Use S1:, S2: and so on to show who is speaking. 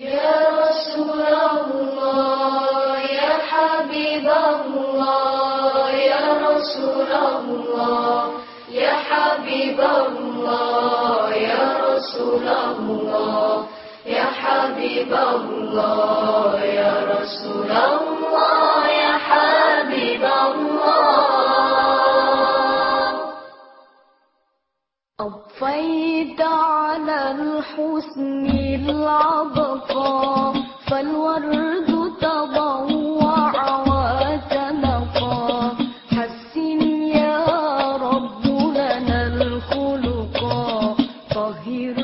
S1: يا رسول الله يا حبيب الله يا رسول الله حبيب الله يا رسول الله. أبفيت على الحسن العبقى فالورد تضوع وتنقى حسن
S2: يا رب لنا الخلقا طهر